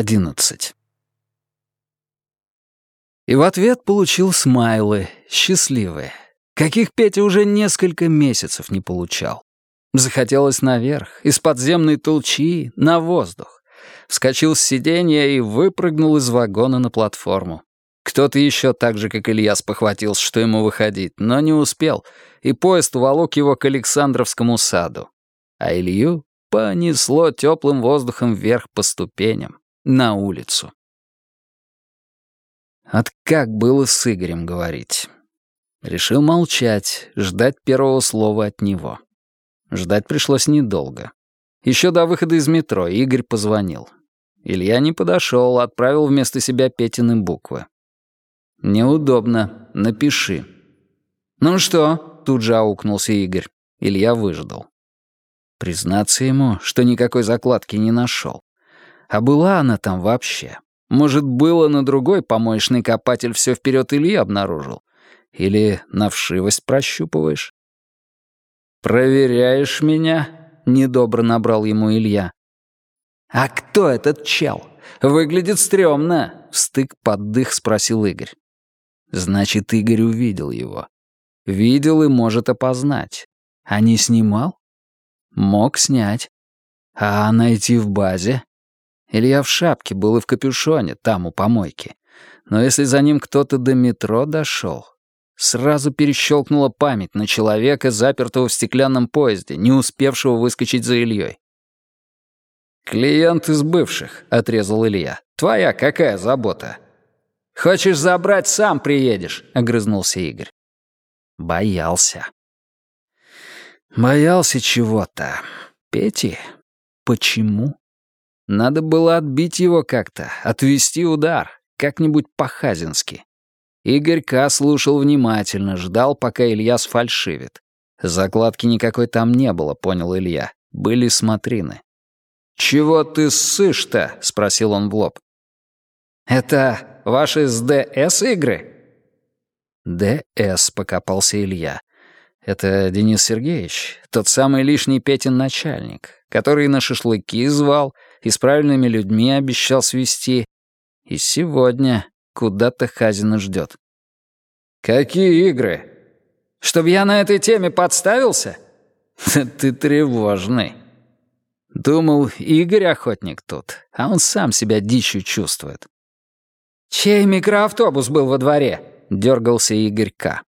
11. И в ответ получил смайлы, счастливые, каких Петя уже несколько месяцев не получал. Захотелось наверх, из подземной толчи, на воздух. Вскочил с сиденья и выпрыгнул из вагона на платформу. Кто-то еще так же, как Илья, спохватился, что ему выходить, но не успел, и поезд уволок его к Александровскому саду. А Илью понесло теплым воздухом вверх по ступеням, на улицу. От как было с Игорем говорить. Решил молчать, ждать первого слова от него. Ждать пришлось недолго. Еще до выхода из метро Игорь позвонил. Илья не подошел, отправил вместо себя Петины буквы. «Неудобно. Напиши». «Ну что?» — тут же аукнулся Игорь. Илья выждал. Признаться ему, что никакой закладки не нашел. А была она там вообще? Может, было на другой помоечный копатель все вперед Ильи обнаружил? Или на вшивость прощупываешь? «Проверяешь меня?» — недобро набрал ему Илья. «А кто этот чел? Выглядит стрёмно!» — стык под дых спросил Игорь. Значит, Игорь увидел его. Видел и может опознать. А не снимал? Мог снять. А найти в базе? Илья в шапке был и в капюшоне, там, у помойки. Но если за ним кто-то до метро дошел, сразу перещелкнула память на человека, запертого в стеклянном поезде, не успевшего выскочить за Ильей. «Клиент из бывших», — отрезал Илья. «Твоя какая забота?» «Хочешь забрать, сам приедешь», — огрызнулся Игорь. Боялся. Боялся чего-то. Пети? Почему? Надо было отбить его как-то, отвести удар, как-нибудь по-хазински. Игорька слушал внимательно, ждал, пока Илья сфальшивит. Закладки никакой там не было, понял Илья. Были смотрины. «Чего ты ссышь-то?» — спросил он в лоб. «Это ваши с ДС игры?» «ДС», — покопался Илья. «Это Денис Сергеевич, тот самый лишний Петин начальник, который на шашлыки звал и с правильными людьми обещал свести. И сегодня куда-то Хазина ждет». «Какие игры? Чтоб я на этой теме подставился?» «Ты тревожный». Думал, Игорь охотник тут, а он сам себя дичью чувствует. «Чей микроавтобус был во дворе?» — дергался Игорь К.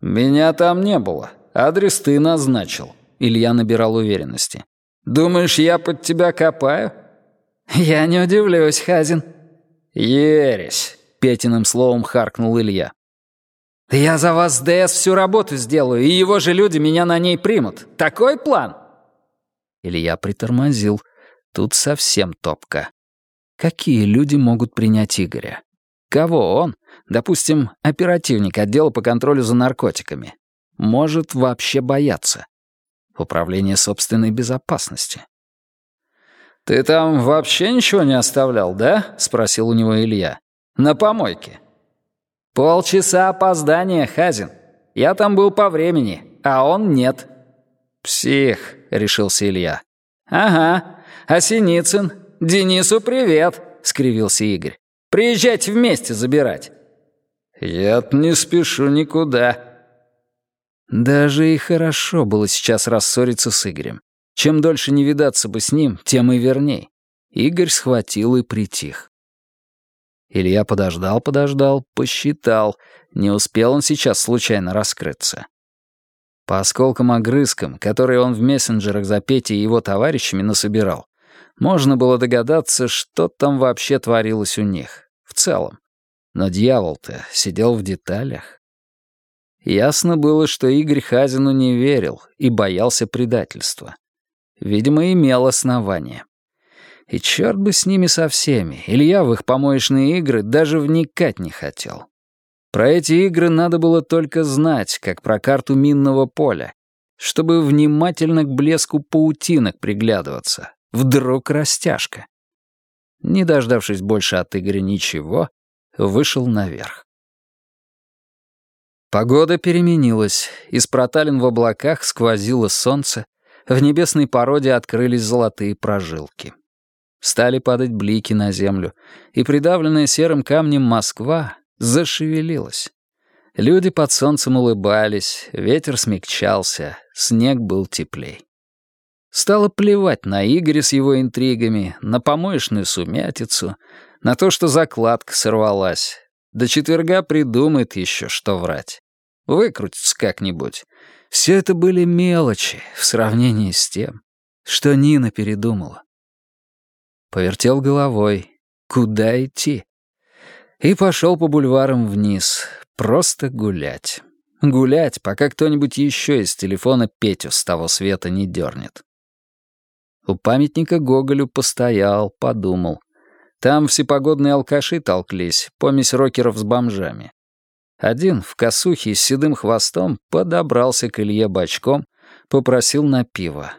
«Меня там не было. Адрес ты назначил». Илья набирал уверенности. «Думаешь, я под тебя копаю?» «Я не удивлюсь, Хазин». «Ересь», — Петиным словом харкнул Илья. «Я за вас с ДС всю работу сделаю, и его же люди меня на ней примут. Такой план?» Илья притормозил. Тут совсем топка. Какие люди могут принять Игоря? Кого он, допустим, оперативник отдела по контролю за наркотиками, может вообще бояться? Управление собственной безопасности. «Ты там вообще ничего не оставлял, да?» — спросил у него Илья. «На помойке». «Полчаса опоздания, Хазин. Я там был по времени, а он нет». «Псих», — решился Илья. «Ага. А Синицын? «Денису привет», — скривился Игорь. «Приезжайте вместе забирать». «Я не спешу никуда». Даже и хорошо было сейчас рассориться с Игорем. Чем дольше не видаться бы с ним, тем и верней. Игорь схватил и притих. Илья подождал-подождал, посчитал. Не успел он сейчас случайно раскрыться. По осколкам-огрызкам, которые он в мессенджерах за Петей и его товарищами насобирал, можно было догадаться, что там вообще творилось у них, в целом. Но дьявол-то сидел в деталях. Ясно было, что Игорь Хазину не верил и боялся предательства. Видимо, имел основание. И черт бы с ними со всеми, Илья в их помоечные игры даже вникать не хотел. Про эти игры надо было только знать, как про карту минного поля, чтобы внимательно к блеску паутинок приглядываться, Вдруг растяжка. Не дождавшись больше от Игоря ничего, вышел наверх. Погода переменилась. Из проталин в облаках сквозило солнце, в небесной породе открылись золотые прожилки. Стали падать блики на землю, и придавленная серым камнем Москва зашевелилась. Люди под солнцем улыбались, ветер смягчался, снег был теплей. Стало плевать на Игоря с его интригами, на помоечную сумятицу, на то, что закладка сорвалась. До четверга придумает еще, что врать. Выкрутится как-нибудь. Все это были мелочи в сравнении с тем, что Нина передумала. Повертел головой. Куда идти? И пошел по бульварам вниз. Просто гулять. Гулять, пока кто-нибудь еще из телефона Петю с того света не дернет. У памятника Гоголю постоял, подумал. Там всепогодные алкаши толклись, помесь рокеров с бомжами. Один в косухе с седым хвостом подобрался к Илье бочком, попросил на пиво.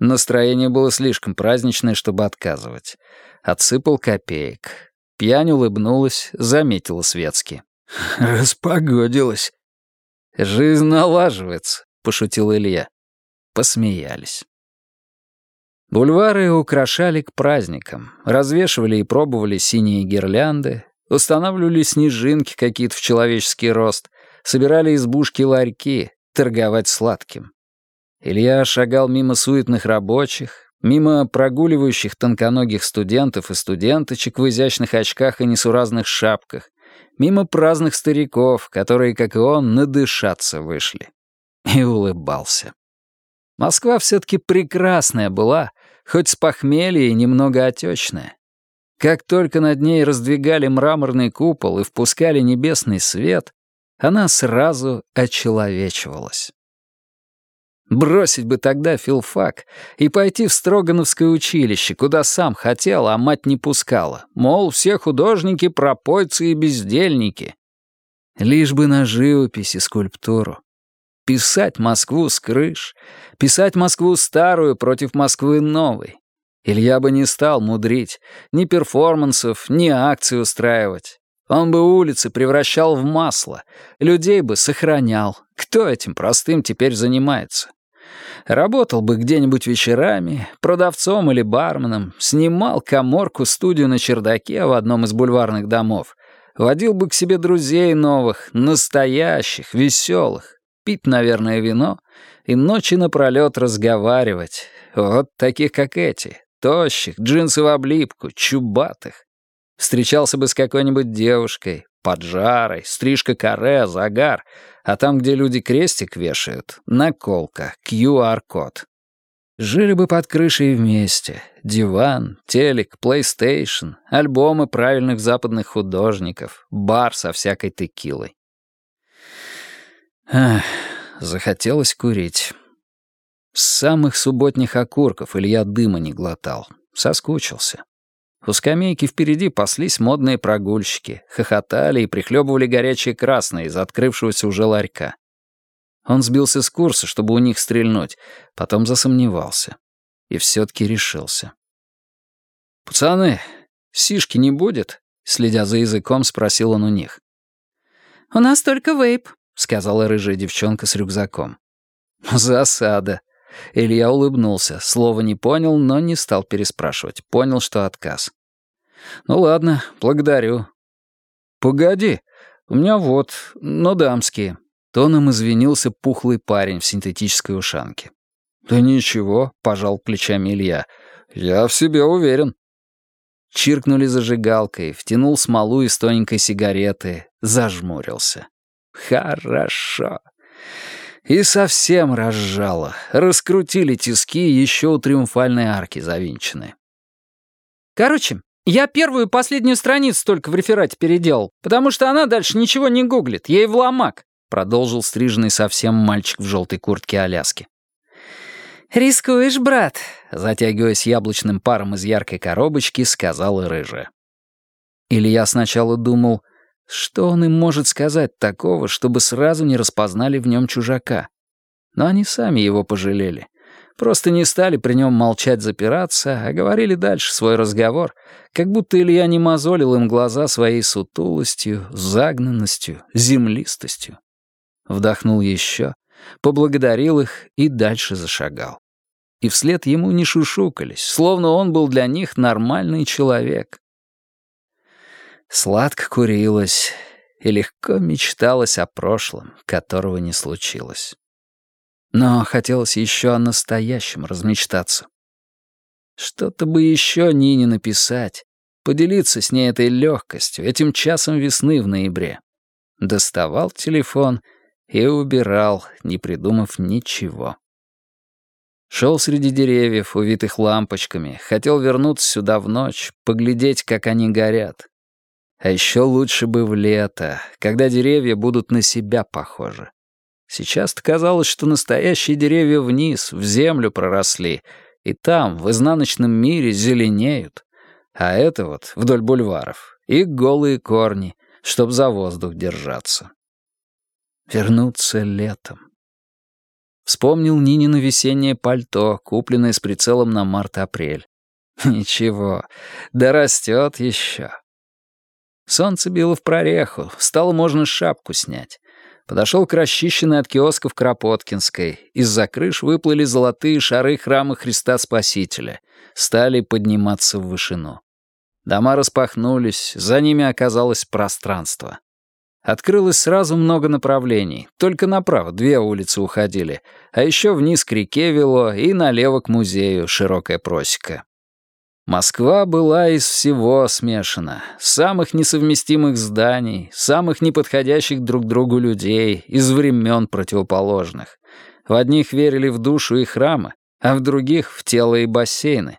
Настроение было слишком праздничное, чтобы отказывать. Отсыпал копеек. Пьянь улыбнулась, заметила светски. «Распогодилась». «Жизнь налаживается», — пошутил Илья. Посмеялись. Бульвары украшали к праздникам, развешивали и пробовали синие гирлянды, устанавливали снежинки какие-то в человеческий рост, собирали избушки-ларьки, торговать сладким. Илья шагал мимо суетных рабочих, мимо прогуливающих тонконогих студентов и студенточек в изящных очках и несуразных шапках, мимо праздных стариков, которые, как и он, надышаться вышли. И улыбался. Москва все-таки прекрасная была, хоть с похмелья и немного отечная. Как только над ней раздвигали мраморный купол и впускали небесный свет, она сразу очеловечивалась. Бросить бы тогда филфак и пойти в Строгановское училище, куда сам хотел, а мать не пускала. Мол, все художники — пропойцы и бездельники. Лишь бы на живопись и скульптуру. Писать Москву с крыш, писать Москву старую против Москвы новой. Илья бы не стал мудрить, ни перформансов, ни акций устраивать. Он бы улицы превращал в масло, людей бы сохранял. Кто этим простым теперь занимается? Работал бы где-нибудь вечерами, продавцом или барменом, снимал коморку-студию на чердаке в одном из бульварных домов, водил бы к себе друзей новых, настоящих, веселых, пить, наверное, вино и ночи напролет разговаривать. Вот таких, как эти, тощих, джинсы в облипку, чубатых. Встречался бы с какой-нибудь девушкой, поджарой, стрижка каре, загар, а там, где люди крестик вешают, наколка, QR-код. Жили бы под крышей вместе. Диван, телек, PlayStation, альбомы правильных западных художников, бар со всякой текилой. Ах, захотелось курить. С самых субботних окурков Илья дыма не глотал. Соскучился. У скамейки впереди паслись модные прогульщики, хохотали и прихлебывали горячее красное из открывшегося уже ларька. Он сбился с курса, чтобы у них стрельнуть, потом засомневался. И все-таки решился. «Пацаны, сишки не будет?» — следя за языком, спросил он у них. «У нас только вейп», — сказала рыжая девчонка с рюкзаком. «Засада». Илья улыбнулся, слова не понял, но не стал переспрашивать. Понял, что отказ. «Ну ладно, благодарю». «Погоди, у меня вот, но дамские». Тоном извинился пухлый парень в синтетической ушанке. «Да ничего», — пожал плечами Илья. «Я в себе уверен». Чиркнули зажигалкой, втянул смолу из тоненькой сигареты, зажмурился. Хорошо. И совсем разжало. Раскрутили тиски, еще у триумфальной арки завинчены. Короче, я первую и последнюю страницу только в реферате переделал, потому что она дальше ничего не гуглит, ей в ломак, продолжил стриженный совсем мальчик в желтой куртке Аляски. «Рискуешь, брат», — затягиваясь яблочным паром из яркой коробочки, сказала рыжая. Илья сначала думал, что он им может сказать такого, чтобы сразу не распознали в нем чужака? Но они сами его пожалели. Просто не стали при нем молчать-запираться, а говорили дальше свой разговор, как будто Илья не мозолил им глаза своей сутулостью, загнанностью, землистостью. Вдохнул еще, поблагодарил их и дальше зашагал. и вслед ему не шушукались, словно он был для них нормальный человек. Сладко курилось и легко мечталось о прошлом, которого не случилось. Но хотелось еще о настоящем размечтаться. Что-то бы еще Нине написать, поделиться с ней этой легкостью, этим часом весны в ноябре. Доставал телефон и убирал, не придумав ничего. Шел среди деревьев, увитых лампочками, хотел вернуться сюда в ночь, поглядеть, как они горят. А еще лучше бы в лето, когда деревья будут на себя похожи. Сейчас-то казалось, что настоящие деревья вниз, в землю проросли, и там, в изнаночном мире, зеленеют. А это вот, вдоль бульваров, и голые корни, чтоб за воздух держаться. Вернуться летом. Вспомнил Нинино весеннее пальто, купленное с прицелом на март-апрель. Ничего, да растет еще. Солнце било в прореху, стало можно шапку снять. Подошел к расчищенной от киосков Кропоткинской. Из-за крыш выплыли золотые шары храма Христа Спасителя. Стали подниматься в вышину. Дома распахнулись, за ними оказалось пространство. Открылось сразу много направлений. Только направо две улицы уходили, а еще вниз к реке вело и налево к музею широкая просека. Москва была из всего смешана. Самых несовместимых зданий, самых неподходящих друг другу людей, из времен противоположных. В одних верили в душу и храмы, а в других — в тело и бассейны.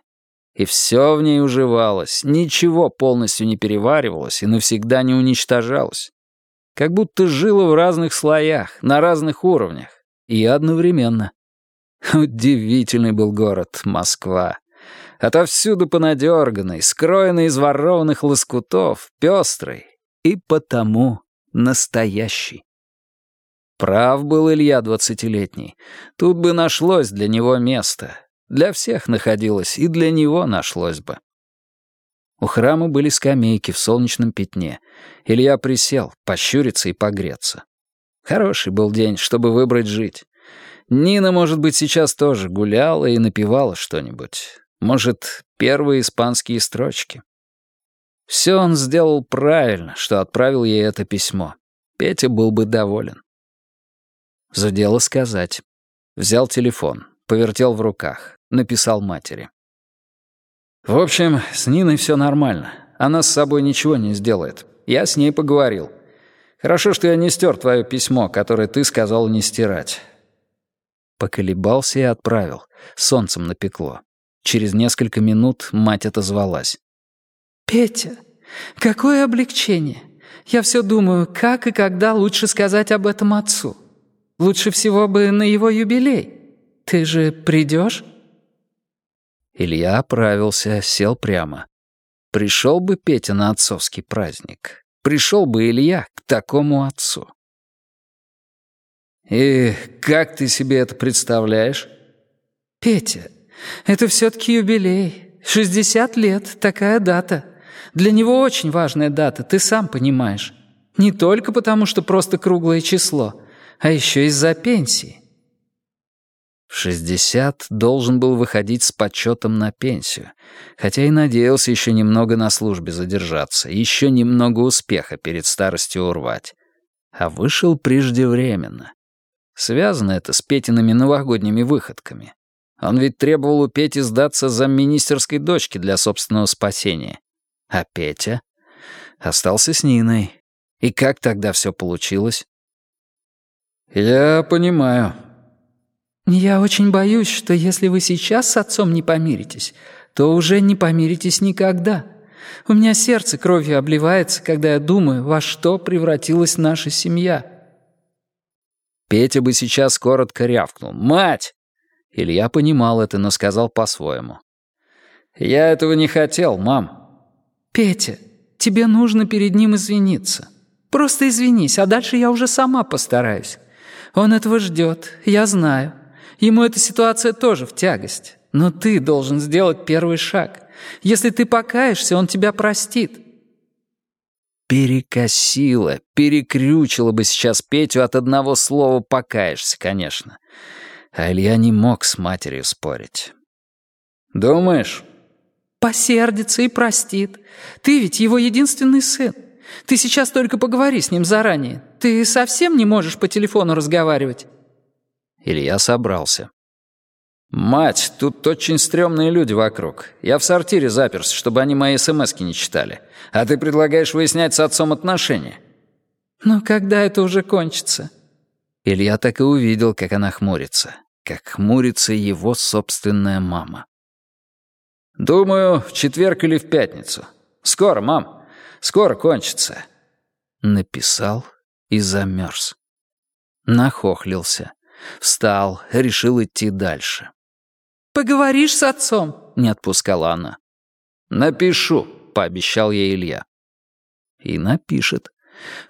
И все в ней уживалось, ничего полностью не переваривалось и навсегда не уничтожалось. Как будто жило в разных слоях, на разных уровнях. И одновременно. Удивительный был город Москва. Отовсюду понадерганный, скроенный из ворованных лоскутов, пестрый и потому настоящий. Прав был Илья двадцатилетний. Тут бы нашлось для него место. Для всех находилось, и для него нашлось бы. У храма были скамейки в солнечном пятне. Илья присел, пощуриться и погреться. Хороший был день, чтобы выбрать жить. Нина, может быть, сейчас тоже гуляла и напевала что-нибудь. Может, первые испанские строчки. Все он сделал правильно, что отправил ей это письмо. Петя был бы доволен. За дело сказать. Взял телефон, повертел в руках, написал матери. В общем, с Ниной все нормально. Она с собой ничего не сделает. Я с ней поговорил. Хорошо, что я не стер твое письмо, которое ты сказал не стирать. Поколебался и отправил. Солнцем напекло. Через несколько минут мать отозвалась. «Петя, какое облегчение! Я все думаю, как и когда лучше сказать об этом отцу. Лучше всего бы на его юбилей. Ты же придешь?» Илья оправился, сел прямо. Пришел бы Петя на отцовский праздник. Пришел бы Илья к такому отцу. «И как ты себе это представляешь?» «Петя, это все-таки юбилей. 60 лет, такая дата. Для него очень важная дата, ты сам понимаешь. Не только потому, что просто круглое число, а еще из-за пенсии. В 60 должен был выходить с почетом на пенсию, хотя и надеялся еще немного на службе задержаться, еще немного успеха перед старостью урвать. А вышел преждевременно. Связано это с Петиными новогодними выходками. Он ведь требовал у Пети сдаться за министерской дочки для собственного спасения. А Петя? Остался с Ниной. И как тогда все получилось? «Я понимаю». «Я очень боюсь, что если вы сейчас с отцом не помиритесь, то уже не помиритесь никогда. У меня сердце кровью обливается, когда я думаю, во что превратилась наша семья». Петя бы сейчас коротко рявкнул. «Мать! Илья понимал это, но сказал по-своему. «Я этого не хотел, мам». «Петя, тебе нужно перед ним извиниться. Просто извинись, а дальше я уже сама постараюсь. Он этого ждет, я знаю. Ему эта ситуация тоже в тягость. Но ты должен сделать первый шаг. Если ты покаешься, он тебя простит». Перекосило, перекрючило бы сейчас Петю от одного слова «покаешься», конечно. А Илья не мог с матерью спорить. «Думаешь?» «Посердится и простит. Ты ведь его единственный сын. Ты сейчас только поговори с ним заранее. Ты совсем не можешь по телефону разговаривать?» Илья собрался. «Мать, тут очень стрёмные люди вокруг. Я в сортире заперся, чтобы они мои смски не читали. А ты предлагаешь выяснять с отцом отношения?» «Ну, когда это уже кончится?» Илья так и увидел, как она хмурится. Как хмурится его собственная мама. «Думаю, в четверг или в пятницу. Скоро, мам. Скоро кончится». Написал и замерз. Нахохлился. Встал, решил идти дальше. «Поговоришь с отцом?» — не отпускала она. «Напишу», — пообещал ей Илья. И напишет.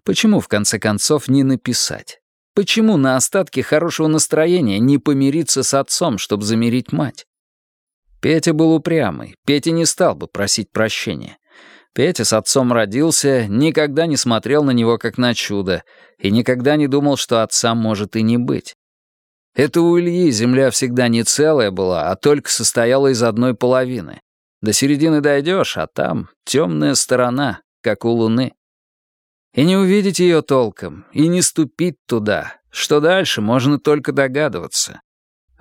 Почему, в конце концов, не написать? Почему на остатке хорошего настроения не помириться с отцом, чтобы замирить мать? Петя был упрямый, Петя не стал бы просить прощения. Петя с отцом родился, никогда не смотрел на него как на чудо и никогда не думал, что отца может и не быть. Это у Ильи земля всегда не целая была, а только состояла из одной половины. До середины дойдешь, а там темная сторона, как у луны. И не увидеть ее толком, и не ступить туда. Что дальше, можно только догадываться.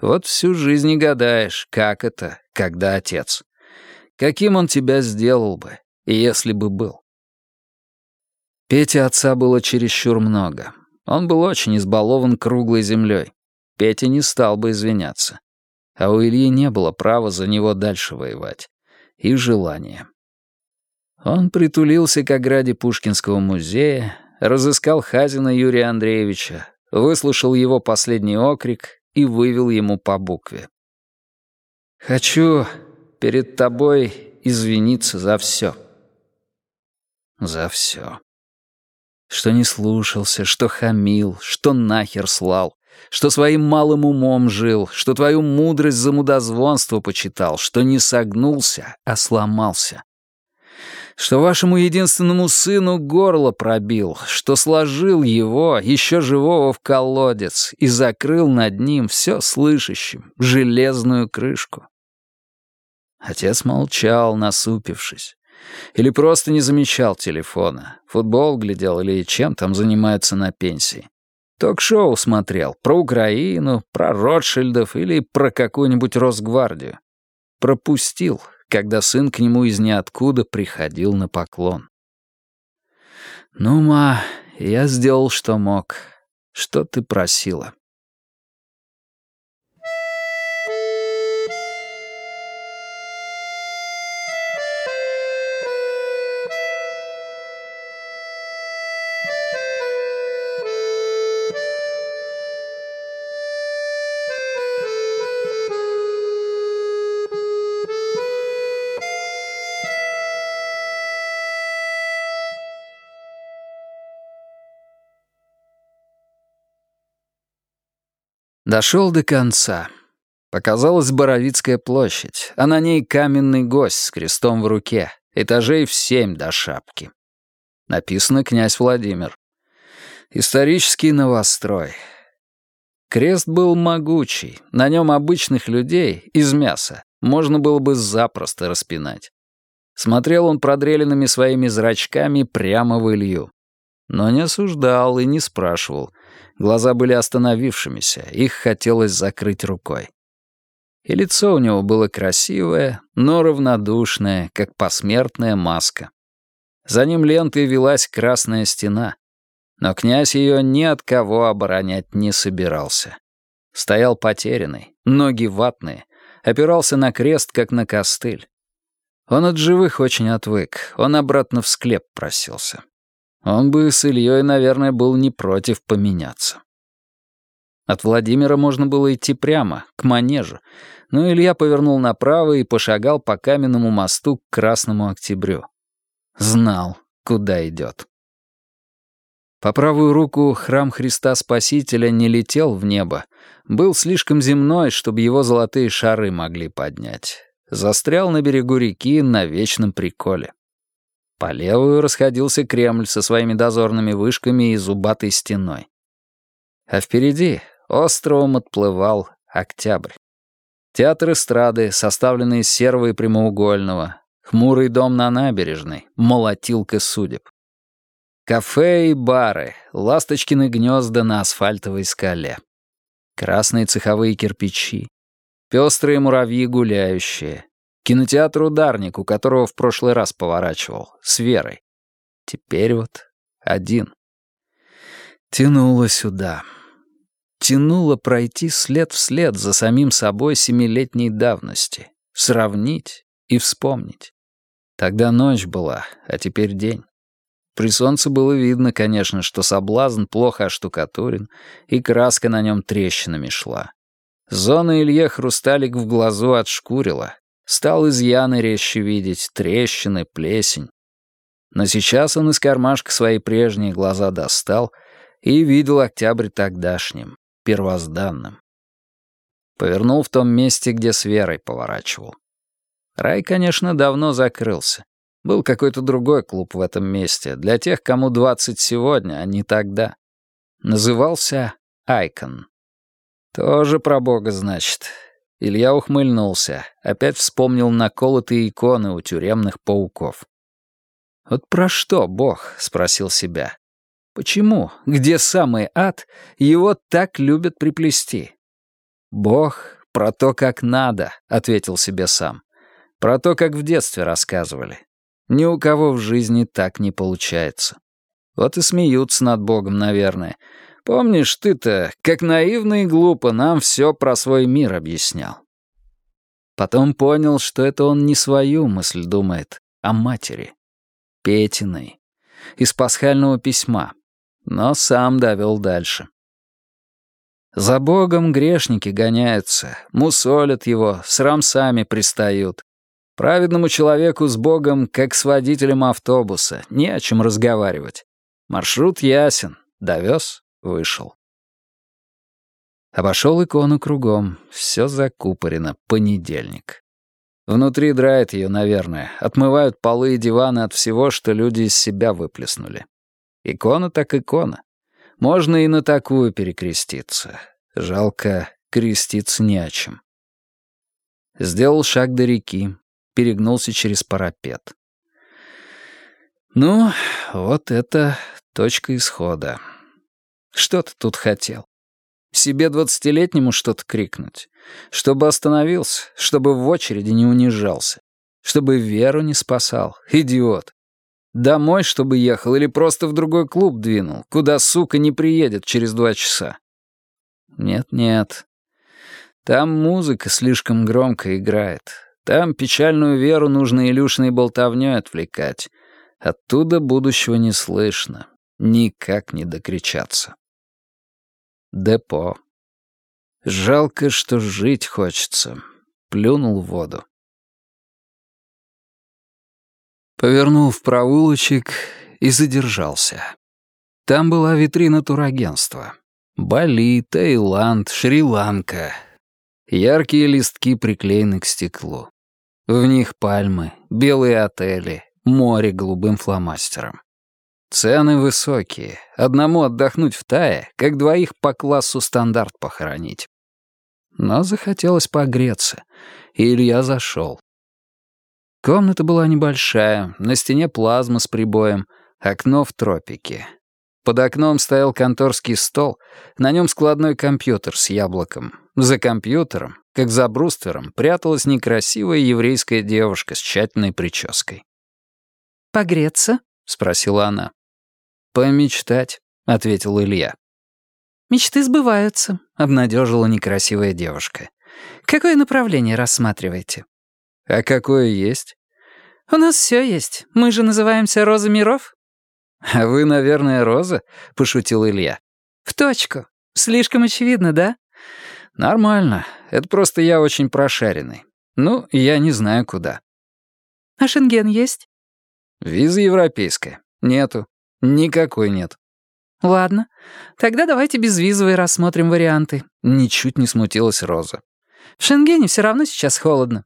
Вот всю жизнь и гадаешь, как это, когда отец. Каким он тебя сделал бы, если бы был. Пете отца было чересчур много. Он был очень избалован круглой землей. Петя не стал бы извиняться. А у Ильи не было права за него дальше воевать. И желания. Он притулился к ограде Пушкинского музея, разыскал Хазина Юрия Андреевича, выслушал его последний окрик и вывел ему по букве. «Хочу перед тобой извиниться за все». За все. Что не слушался, что хамил, что нахер слал, что своим малым умом жил, что твою мудрость за мудозвонство почитал, что не согнулся, а сломался что вашему единственному сыну горло пробил, что сложил его, еще живого, в колодец и закрыл над ним все слышащим, железную крышку. Отец молчал, насупившись. Или просто не замечал телефона. Футбол глядел или чем там занимается на пенсии. Ток-шоу смотрел про Украину, про Ротшильдов или про какую-нибудь Росгвардию. Пропустил, когда сын к нему из ниоткуда приходил на поклон. «Ну, ма, я сделал, что мог. Что ты просила?» Дошел до конца. Показалась Боровицкая площадь, а на ней каменный гость с крестом в руке, этажей в семь до шапки. Написано «Князь Владимир». Исторический новострой. Крест был могучий, на нем обычных людей, из мяса, можно было бы запросто распинать. Смотрел он продреленными своими зрачками прямо в Илью. Но не осуждал и не спрашивал — Глаза были остановившимися, их хотелось закрыть рукой. И лицо у него было красивое, но равнодушное, как посмертная маска. За ним лентой велась красная стена. Но князь ее ни от кого оборонять не собирался. Стоял потерянный, ноги ватные, опирался на крест, как на костыль. Он от живых очень отвык, он обратно в склеп просился. Он бы с Ильей, наверное, был не против поменяться. От Владимира можно было идти прямо, к манежу, но Илья повернул направо и пошагал по каменному мосту к Красному Октябрю. Знал, куда идет. По правую руку храм Христа Спасителя не летел в небо, был слишком земной, чтобы его золотые шары могли поднять. Застрял на берегу реки на вечном приколе. По левую расходился Кремль со своими дозорными вышками и зубатой стеной. А впереди островом отплывал октябрь. Театр эстрады, составленный из серого и прямоугольного. Хмурый дом на набережной, молотилка судеб. Кафе и бары, ласточкины гнезда на асфальтовой скале. Красные цеховые кирпичи. Пестрые муравьи гуляющие. Кинотеатр «Ударник», у которого в прошлый раз поворачивал, с Верой. Теперь вот один. Тянуло сюда. Тянуло пройти след вслед за самим собой семилетней давности. Сравнить и вспомнить. Тогда ночь была, а теперь день. При солнце было видно, конечно, что соблазн плохо оштукатурен, и краска на нем трещинами шла. Зона Илье хрусталик в глазу отшкурила. Стал изъяны резче видеть, трещины, плесень. Но сейчас он из кармашка свои прежние глаза достал и видел октябрь тогдашним, первозданным. Повернул в том месте, где с Верой поворачивал. Рай, конечно, давно закрылся. Был какой-то другой клуб в этом месте, для тех, кому 20 сегодня, а не тогда. Назывался «Айкон». Тоже про Бога, значит. Илья ухмыльнулся, опять вспомнил наколотые иконы у тюремных пауков. «Вот про что Бог?» — спросил себя. «Почему, где самый ад, его так любят приплести?» «Бог про то, как надо», — ответил себе сам. «Про то, как в детстве рассказывали. Ни у кого в жизни так не получается. Вот и смеются над Богом, наверное. Помнишь, ты-то, как наивно и глупо, нам все про свой мир объяснял. Потом понял, что это он не свою мысль думает, а матери. Петиной. Из пасхального письма. Но сам довел дальше. За Богом грешники гоняются, мусолят его, с рамсами пристают. Праведному человеку с Богом, как с водителем автобуса, не о чем разговаривать. Маршрут ясен, довез, вышел. Обошел икону кругом, все закупорено, понедельник. Внутри драет ее, наверное, отмывают полы и диваны от всего, что люди из себя выплеснули. Икона так икона. Можно и на такую перекреститься. Жалко, креститься не о чем. Сделал шаг до реки, перегнулся через парапет. Ну, вот это точка исхода. Что ты тут хотел? Себе двадцатилетнему что-то крикнуть? Чтобы остановился, чтобы в очереди не унижался, чтобы Веру не спасал, идиот. Домой, чтобы ехал, или просто в другой клуб двинул, куда, сука, не приедет через два часа? Нет-нет. Там музыка слишком громко играет. Там печальную веру нужно Илюшиной болтовнёй отвлекать. Оттуда будущего не слышно. Никак не докричаться. Депо. Жалко, что жить хочется. Плюнул в воду. Повернул в проулочек и задержался. Там была витрина турагентства. Бали, Таиланд, Шри-Ланка. Яркие листки приклеены к стеклу. В них пальмы, белые отели, море голубым фломастером. Цены высокие. Одному отдохнуть в Тае, как двоих по классу стандарт похоронить. Но захотелось погреться, и Илья зашел. Комната была небольшая, на стене плазма с прибоем, окно в тропике. Под окном стоял конторский стол, на нем складной компьютер с яблоком. За компьютером как за бруствером, пряталась некрасивая еврейская девушка с тщательной прической. «Погреться?» — спросила она. «Помечтать», — ответил Илья. «Мечты сбываются», — обнадежила некрасивая девушка. «Какое направление рассматриваете?» «А какое есть?» «У нас все есть. Мы же называемся Роза миров». «А вы, наверное, Роза?» — пошутил Илья. «В точку. Слишком очевидно, да?» «Нормально. Это просто я очень прошаренный. Ну, я не знаю куда». «А шенген есть?» «Виза европейская. Нету. Никакой нет». «Ладно. Тогда давайте безвизовые рассмотрим варианты». Ничуть не смутилась Роза. «В Шенгене все равно сейчас холодно».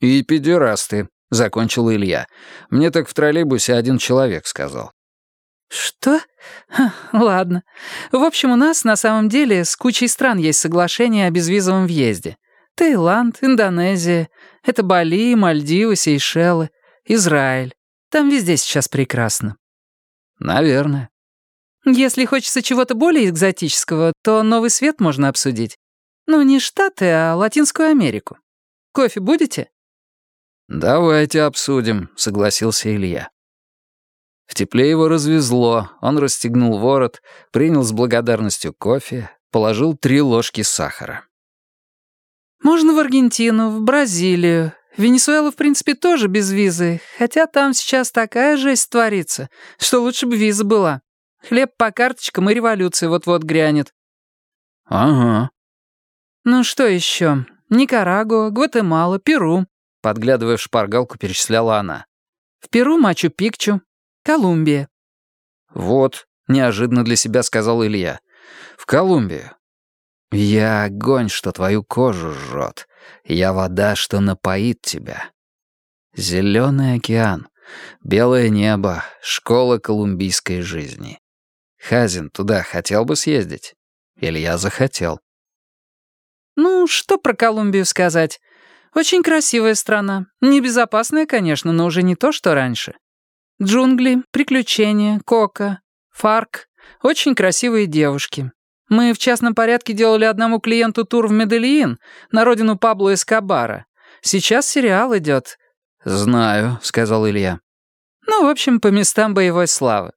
«И педерасты», — закончил Илья. «Мне так в троллейбусе один человек сказал». «Что? Ха, ладно. В общем, у нас на самом деле с кучей стран есть соглашение о безвизовом въезде. Таиланд, Индонезия, это Бали, Мальдивы, Сейшелы, Израиль. Там везде сейчас прекрасно». «Наверное». «Если хочется чего-то более экзотического, то Новый Свет можно обсудить. Ну, не Штаты, а Латинскую Америку. Кофе будете?» «Давайте обсудим», — согласился Илья. В тепле его развезло, он расстегнул ворот, принял с благодарностью кофе, положил три ложки сахара. «Можно в Аргентину, в Бразилию. Венесуэла, в принципе, тоже без визы, хотя там сейчас такая жесть творится, что лучше бы виза была. Хлеб по карточкам и революция вот-вот грянет». «Ага». «Ну что еще? Никарагуа, Гватемала, Перу», подглядывая в шпаргалку, перечисляла она. «В Перу Мачу-Пикчу, Колумбия». «Вот», — неожиданно для себя сказал Илья. «В Колумбию». «Я огонь, что твою кожу жжет. Я вода, что напоит тебя». Зеленый океан, белое небо, школа колумбийской жизни. Хазин туда хотел бы съездить? Илья захотел. «Ну, что про Колумбию сказать? Очень красивая страна. Небезопасная, конечно, но уже не то, что раньше. Джунгли, приключения, кока, фарк, очень красивые девушки. Мы в частном порядке делали одному клиенту тур в Медельин, на родину Пабло Эскобара. Сейчас сериал идет. «Знаю», — сказал Илья. Ну, в общем, по местам боевой славы.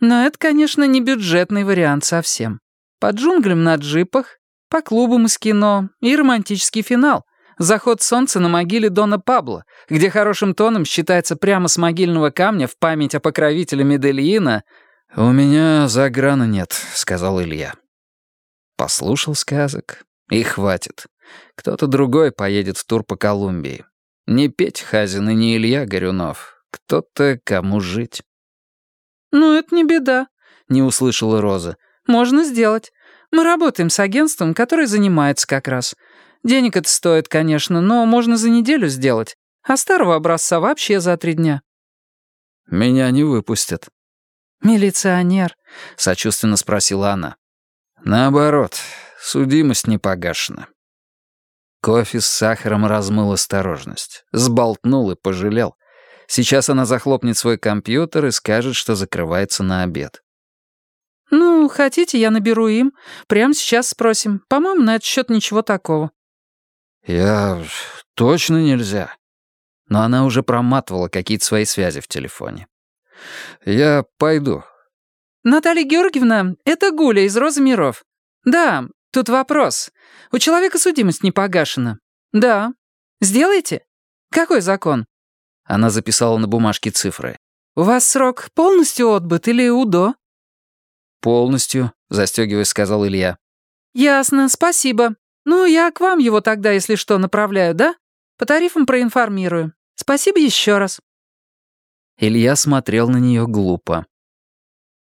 Но это, конечно, не бюджетный вариант совсем. По джунглям на джипах, по клубам из кино и романтический финал. Заход солнца на могиле Дона Пабло, где хорошим тоном считается прямо с могильного камня в память о покровителе Медельина. «У меня заграна нет», — сказал Илья. Послушал сказок, и хватит. Кто-то другой поедет в тур по Колумбии. Не Петь Хазин и не Илья Горюнов. Кто-то, кому жить. «Ну, это не беда», — не услышала Роза. «Можно сделать. Мы работаем с агентством, которое занимается как раз. Денег это стоит, конечно, но можно за неделю сделать, а старого образца вообще за три дня». «Меня не выпустят». «Милиционер», — сочувственно спросила она. «Наоборот, судимость не погашена». Кофе с сахаром размыл осторожность. Сболтнул и пожалел. Сейчас она захлопнет свой компьютер и скажет, что закрывается на обед. «Ну, хотите, я наберу им. Прямо сейчас спросим. По-моему, на этот счет ничего такого». «Я... точно нельзя». Но она уже проматывала какие-то свои связи в телефоне. «Я пойду». «Наталья Георгиевна, это Гуля из «Розы миров». Да, тут вопрос. У человека судимость не погашена. Да. Сделайте? Какой закон?» Она записала на бумажке цифры. «У вас срок полностью отбыт или УДО?» «Полностью», — застегиваясь, сказал Илья. «Ясно, спасибо. «Ну, я к вам его тогда, если что, направляю, да? По тарифам проинформирую. Спасибо еще раз». Илья смотрел на нее глупо.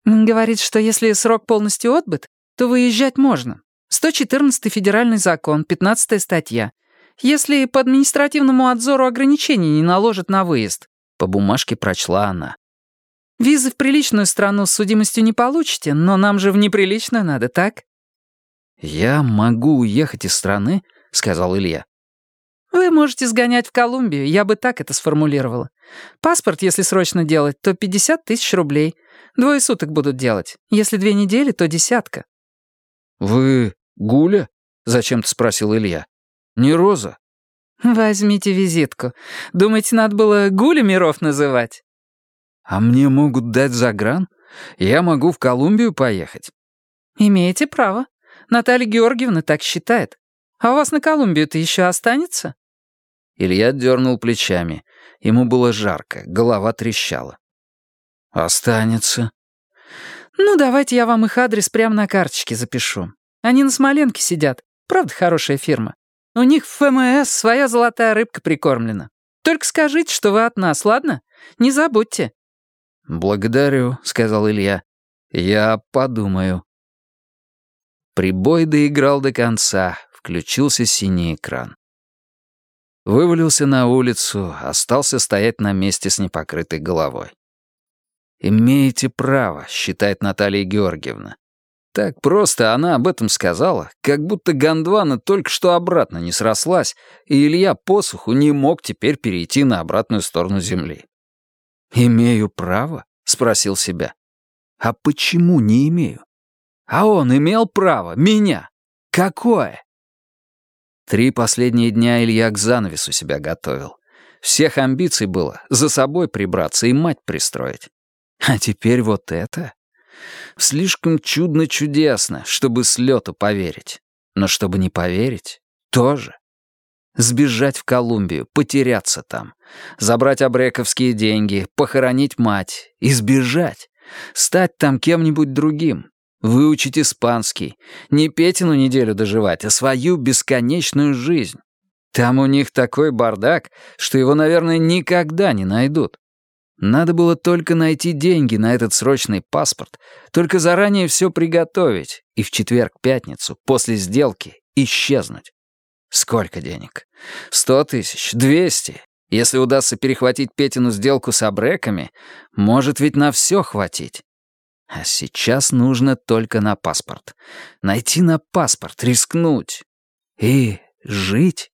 «Говорит, что если срок полностью отбыт, то выезжать можно. 114 федеральный закон, 15 статья. Если по административному отзору ограничений не наложат на выезд». По бумажке прочла она. «Визы в приличную страну с судимостью не получите, но нам же в неприличную надо, так?» «Я могу уехать из страны?» — сказал Илья. «Вы можете сгонять в Колумбию, я бы так это сформулировала. Паспорт, если срочно делать, то 50 тысяч рублей. Двое суток будут делать. Если две недели, то десятка». «Вы Гуля?» — зачем-то спросил Илья. «Не Роза?» «Возьмите визитку. Думаете, надо было Гуля Миров называть?» «А мне могут дать загран? Я могу в Колумбию поехать?» «Имеете право. Наталья Георгиевна так считает. А у вас на Колумбию-то еще останется?» Илья дернул плечами. Ему было жарко, голова трещала. «Останется». «Ну, давайте я вам их адрес прямо на карточке запишу. Они на Смоленке сидят. Правда, хорошая фирма. У них в ФМС своя золотая рыбка прикормлена. Только скажите, что вы от нас, ладно? Не забудьте». «Благодарю», — сказал Илья. «Я подумаю». Прибой доиграл до конца, включился синий экран. Вывалился на улицу, остался стоять на месте с непокрытой головой. «Имеете право», — считает Наталья Георгиевна. Так просто она об этом сказала, как будто Гондвана только что обратно не срослась, и Илья посуху не мог теперь перейти на обратную сторону земли. «Имею право?» — спросил себя. «А почему не имею? А он имел право, меня. Какое?» Три последние дня Илья к занавесу себя готовил. Всех амбиций было за собой прибраться и мать пристроить. А теперь вот это? Слишком чудно-чудесно, чтобы с лету поверить. Но чтобы не поверить, тоже. Сбежать в Колумбию, потеряться там, забрать абрековские деньги, похоронить мать и сбежать. Стать там кем-нибудь другим, выучить испанский, не Петину неделю доживать, а свою бесконечную жизнь. Там у них такой бардак, что его, наверное, никогда не найдут. Надо было только найти деньги на этот срочный паспорт, только заранее все приготовить и в четверг-пятницу, после сделки, исчезнуть. Сколько денег? Сто тысяч? Двести? Если удастся перехватить Петину сделку с абреками, может ведь на все хватить. А сейчас нужно только на паспорт. Найти на паспорт, рискнуть. И жить.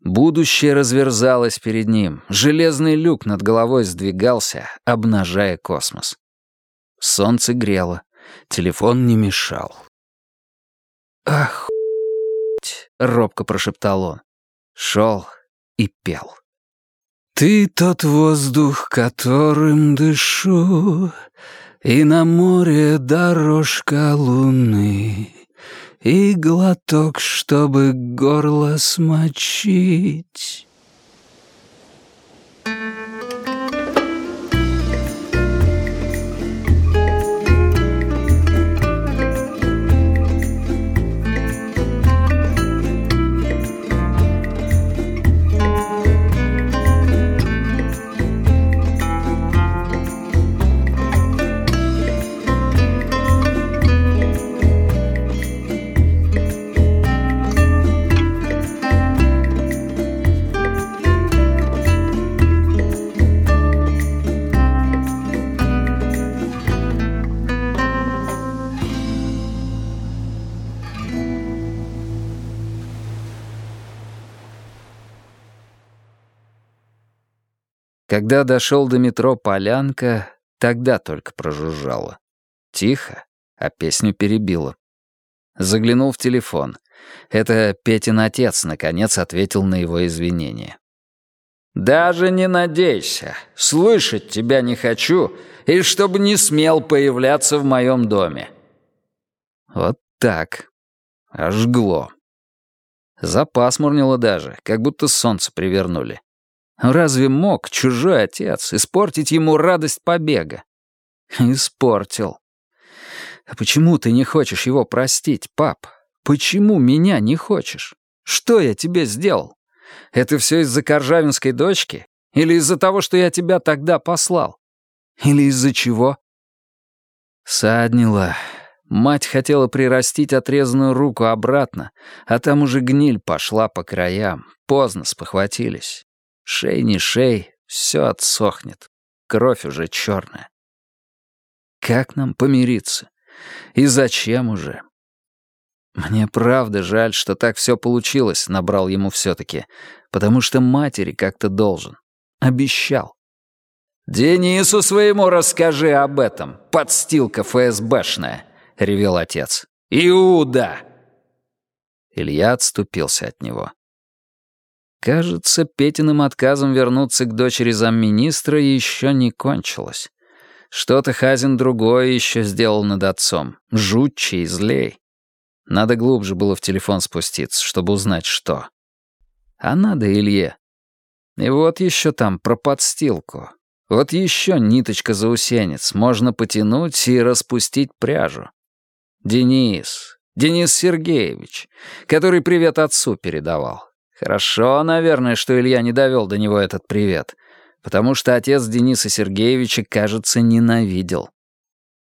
Будущее разверзалось перед ним, железный люк над головой сдвигался, обнажая космос. Солнце грело, телефон не мешал. «Ах, робко прошептал он. Шел и пел. «Ты тот воздух, которым дышу, И на море дорожка луны и глоток, чтобы горло смочить. Когда дошел до метро «Полянка», тогда только прожужжало. Тихо, а песню перебило. Заглянул в телефон. Это Петин отец, наконец, ответил на его извинения. «Даже не надейся. Слышать тебя не хочу, и чтобы не смел появляться в моем доме». Вот так. Ожгло. Запасмурнило даже, как будто солнце привернули. Разве мог чужой отец испортить ему радость побега? Испортил. А почему ты не хочешь его простить, пап? Почему меня не хочешь? Что я тебе сделал? Это все из-за коржавинской дочки? Или из-за того, что я тебя тогда послал? Или из-за чего? Саднила. Мать хотела прирастить отрезанную руку обратно, а там уже гниль пошла по краям. Поздно спохватились. Шей не шей, все отсохнет. Кровь уже черная. Как нам помириться? И зачем уже? Мне правда жаль, что так все получилось, набрал ему все-таки, потому что матери как-то должен. Обещал. «Денису своему расскажи об этом, подстилка ФСБшная», — ревел отец. «Иуда!» Илья отступился от него. Кажется, Петиным отказом вернуться к дочери замминистра еще не кончилось. Что-то Хазин другое еще сделал над отцом, жутче и злей. Надо глубже было в телефон спуститься, чтобы узнать, что. А надо Илье. И вот еще там про подстилку. Вот еще ниточка заусенец, можно потянуть и распустить пряжу. Денис, Денис Сергеевич, который привет отцу передавал. Хорошо, наверное, что Илья не довел до него этот привет, потому что отец Дениса Сергеевича, кажется, ненавидел.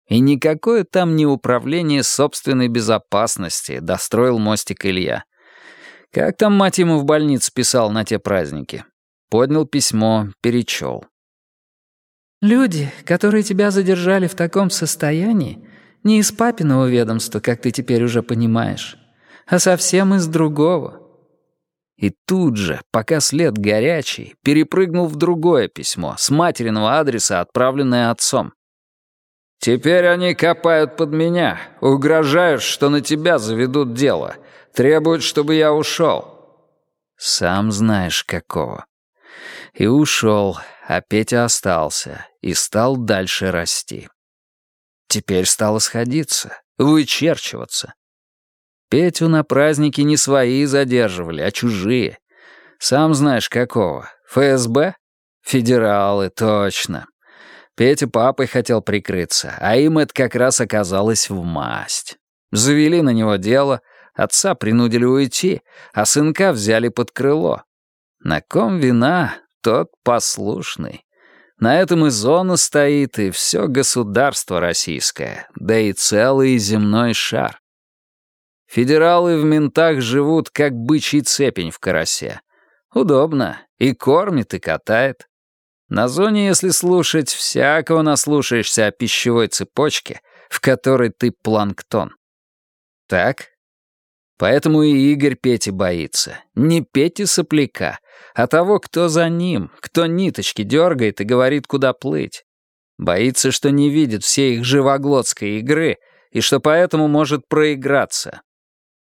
И никакое там не управление собственной безопасности достроил мостик Илья. Как там мать ему в больнице писал на те праздники? Поднял письмо, перечел. Люди, которые тебя задержали в таком состоянии, не из папиного ведомства, как ты теперь уже понимаешь, а совсем из другого». И тут же, пока след горячий, перепрыгнул в другое письмо с материного адреса, отправленное отцом. «Теперь они копают под меня, угрожают, что на тебя заведут дело, требуют, чтобы я ушел». Сам знаешь, какого. И ушел, а Петя остался и стал дальше расти. Теперь стало сходиться, вычерчиваться. Петю на праздники не свои задерживали, а чужие. Сам знаешь, какого. ФСБ? Федералы, точно. Петя папой хотел прикрыться, а им это как раз оказалось в масть. Завели на него дело, отца принудили уйти, а сынка взяли под крыло. На ком вина, тот послушный. На этом и зона стоит, и все государство российское, да и целый земной шар. Федералы в ментах живут, как бычий цепень в карасе. Удобно. И кормит, и катает. На зоне, если слушать, всякого наслушаешься о пищевой цепочке, в которой ты планктон. Так? Поэтому и Игорь Пети боится. Не Пети сопляка, а того, кто за ним, кто ниточки дергает и говорит, куда плыть. Боится, что не видит всей их живоглотской игры и что поэтому может проиграться.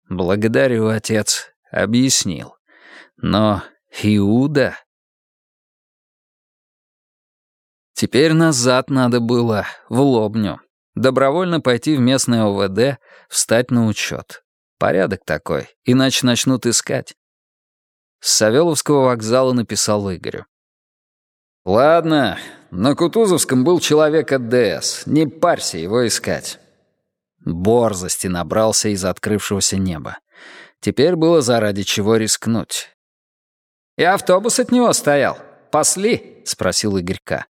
«Благодарю, отец», — объяснил. «Но Иуда...» Теперь назад надо было, в Лобню. Добровольно пойти в местное ОВД, встать на учет. Порядок такой, иначе начнут искать. С Савеловского вокзала написал Игорю. «Ладно, на Кутузовском был человек от ДС. Не парься его искать. Борзости набрался из открывшегося неба. Теперь было заради чего рискнуть. «И автобус от него стоял. Пасли?» — спросил Игорька.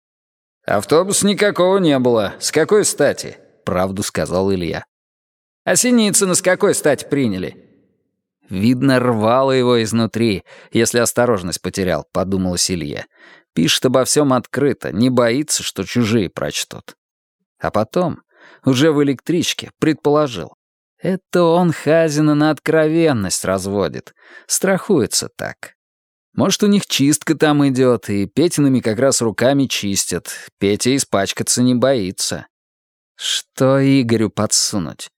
«Автобуса никакого не было. С какой стати?» — правду сказал Илья. «А Синицына с какой стати приняли?» «Видно, рвало его изнутри, если осторожность потерял», — подумала Илья. «Пишет обо всем открыто, не боится, что чужие прочтут». А потом, уже в электричке, предположил. Это он Хазина на откровенность разводит. Страхуется так. Может, у них чистка там идет, и Петиными как раз руками чистят. Петя испачкаться не боится. Что Игорю подсунуть?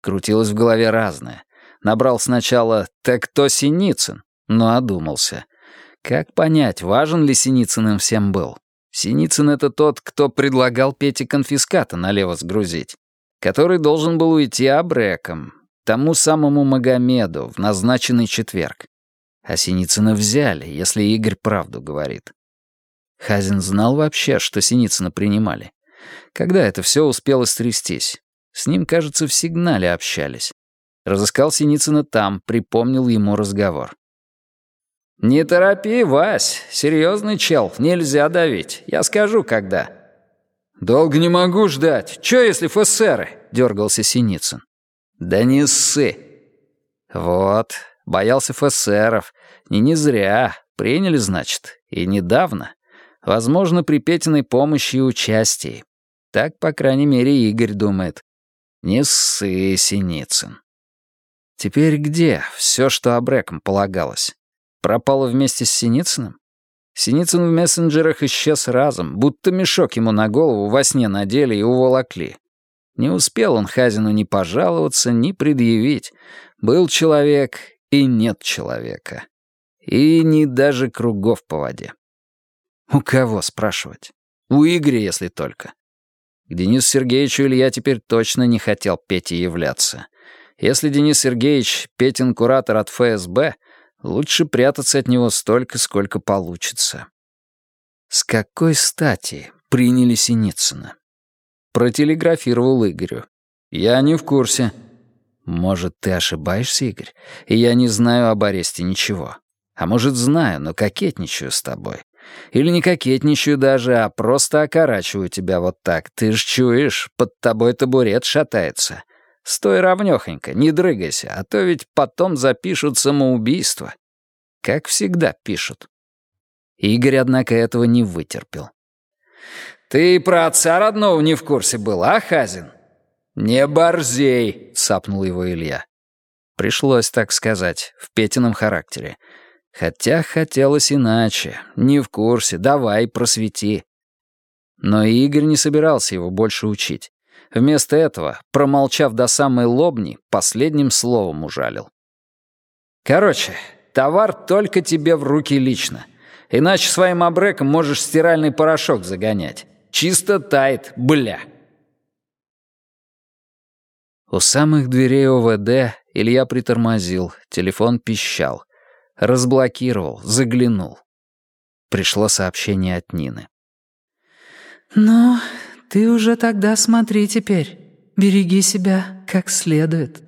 Крутилось в голове разное. Набрал сначала «Так кто Синицын?» но одумался. Как понять, важен ли Синицын им всем был? Синицын — это тот, кто предлагал Пете конфиската налево сгрузить, который должен был уйти абреком, тому самому Магомеду, в назначенный четверг. А Синицына взяли, если Игорь правду говорит. Хазин знал вообще, что Синицына принимали. Когда это все успело стрястись? С ним, кажется, в сигнале общались. Разыскал Синицына там, припомнил ему разговор. «Не торопи, Вась. Серьезный чел, нельзя давить. Я скажу, когда». «Долго не могу ждать. Чё, если ФСРы?» — дергался Синицын. «Да не ссы». «Вот, боялся ФСРов. И не зря. Приняли, значит. И недавно. Возможно, при Петиной помощи и участии. Так, по крайней мере, Игорь думает. Не ссы, Синицын». Теперь где все, что обреком полагалось? Пропала вместе с Синицыным? Синицын в мессенджерах исчез разом, будто мешок ему на голову во сне надели и уволокли. Не успел он Хазину ни пожаловаться, ни предъявить. Был человек и нет человека. И ни даже кругов по воде. У кого спрашивать? У Игоря, если только. К Денису Сергеевичу Илья теперь точно не хотел Пете являться. Если Денис Сергеевич — Петин куратор от ФСБ, Лучше прятаться от него столько, сколько получится. С какой стати приняли Синицына? Протелеграфировал Игорю. Я не в курсе. Может, ты ошибаешься, Игорь, и я не знаю об аресте ничего. А может, знаю, но кокетничаю с тобой. Или не кокетничаю даже, а просто окорачиваю тебя вот так. Ты ж чуешь, под тобой табурет шатается. Стой ровнёхонько, не дрыгайся, а то ведь потом запишут самоубийство. Как всегда пишут. Игорь, однако, этого не вытерпел. Ты про отца родного не в курсе был, а, Хазин? Не борзей, сапнул его Илья. Пришлось так сказать, в Петином характере. Хотя хотелось иначе. Не в курсе, давай, просвети. Но Игорь не собирался его больше учить. Вместо этого, промолчав до самой лобни, последним словом ужалил. «Короче, товар только тебе в руки лично. Иначе своим обреком можешь стиральный порошок загонять. Чисто тает, бля». У самых дверей ОВД Илья притормозил, телефон пищал. Разблокировал, заглянул. Пришло сообщение от Нины. «Ну, ты уже тогда смотри теперь. Береги себя как следует».